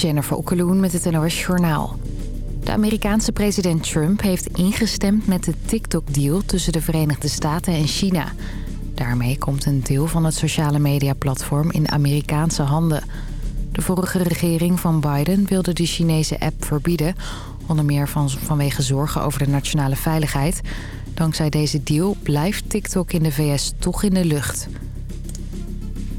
Jennifer Okkeloen met het NOS Journaal. De Amerikaanse president Trump heeft ingestemd met de TikTok-deal... tussen de Verenigde Staten en China. Daarmee komt een deel van het sociale mediaplatform in Amerikaanse handen. De vorige regering van Biden wilde de Chinese app verbieden... onder meer van, vanwege zorgen over de nationale veiligheid. Dankzij deze deal blijft TikTok in de VS toch in de lucht...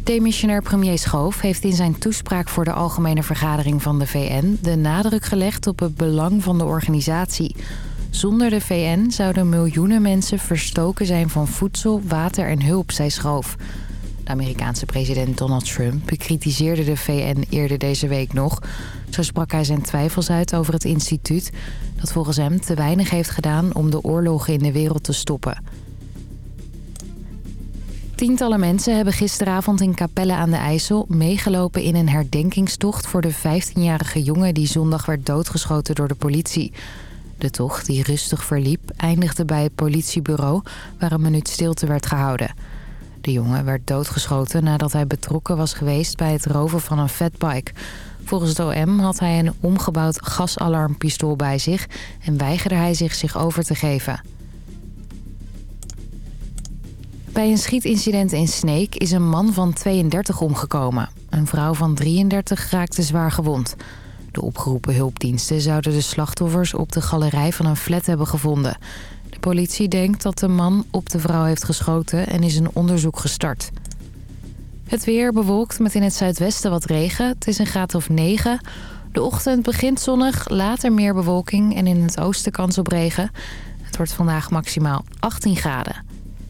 Demissionair premier Schoof heeft in zijn toespraak voor de Algemene Vergadering van de VN... de nadruk gelegd op het belang van de organisatie. Zonder de VN zouden miljoenen mensen verstoken zijn van voedsel, water en hulp, zei Schoof. De Amerikaanse president Donald Trump bekritiseerde de VN eerder deze week nog. Zo sprak hij zijn twijfels uit over het instituut... dat volgens hem te weinig heeft gedaan om de oorlogen in de wereld te stoppen... Tientallen mensen hebben gisteravond in Capelle aan de IJssel meegelopen in een herdenkingstocht voor de 15-jarige jongen die zondag werd doodgeschoten door de politie. De tocht, die rustig verliep, eindigde bij het politiebureau waar een minuut stilte werd gehouden. De jongen werd doodgeschoten nadat hij betrokken was geweest bij het roven van een fatbike. Volgens het OM had hij een omgebouwd gasalarmpistool bij zich en weigerde hij zich zich over te geven. Bij een schietincident in Sneek is een man van 32 omgekomen. Een vrouw van 33 raakte zwaar gewond. De opgeroepen hulpdiensten zouden de slachtoffers op de galerij van een flat hebben gevonden. De politie denkt dat de man op de vrouw heeft geschoten en is een onderzoek gestart. Het weer bewolkt met in het zuidwesten wat regen. Het is een graad of 9. De ochtend begint zonnig, later meer bewolking en in het oosten kans op regen. Het wordt vandaag maximaal 18 graden.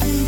Something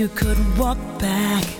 you could walk back.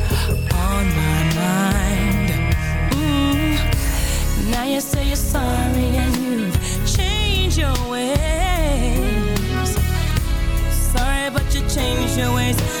ways.